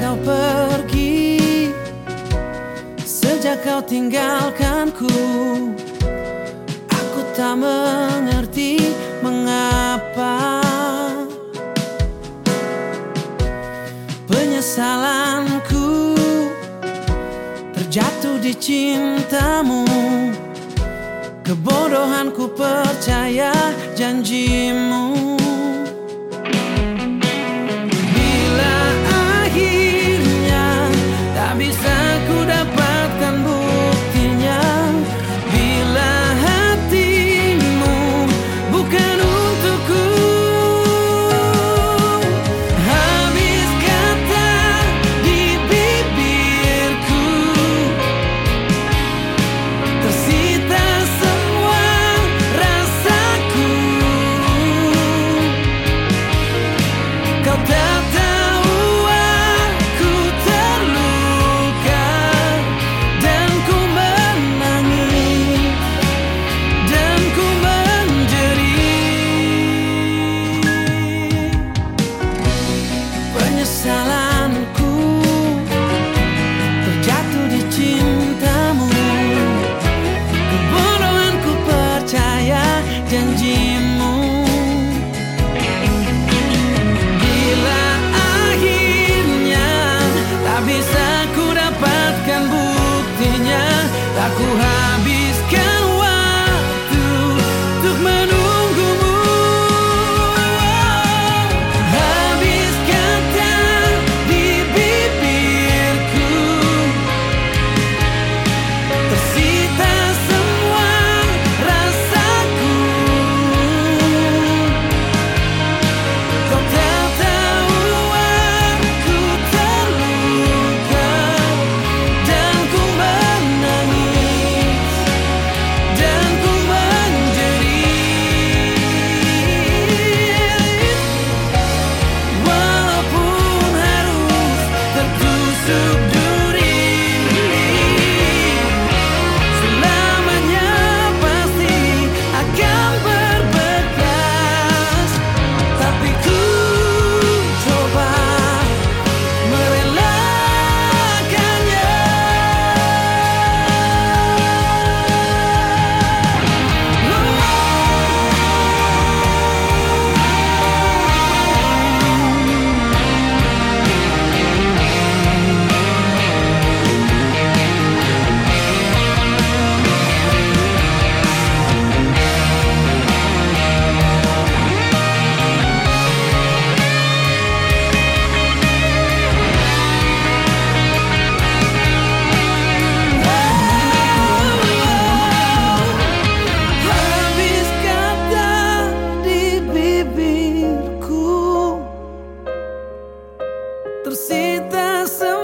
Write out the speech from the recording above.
kau pergi Sejak kau tinggalkanku Aku tak mengerti mengapa. Penyesalanku Terjatuh di cintamu Kebodohanku percaya janjimu. kesalahanku. Terjatuh di cintamu. Kebodohanku percaya janji acrescenta sabor.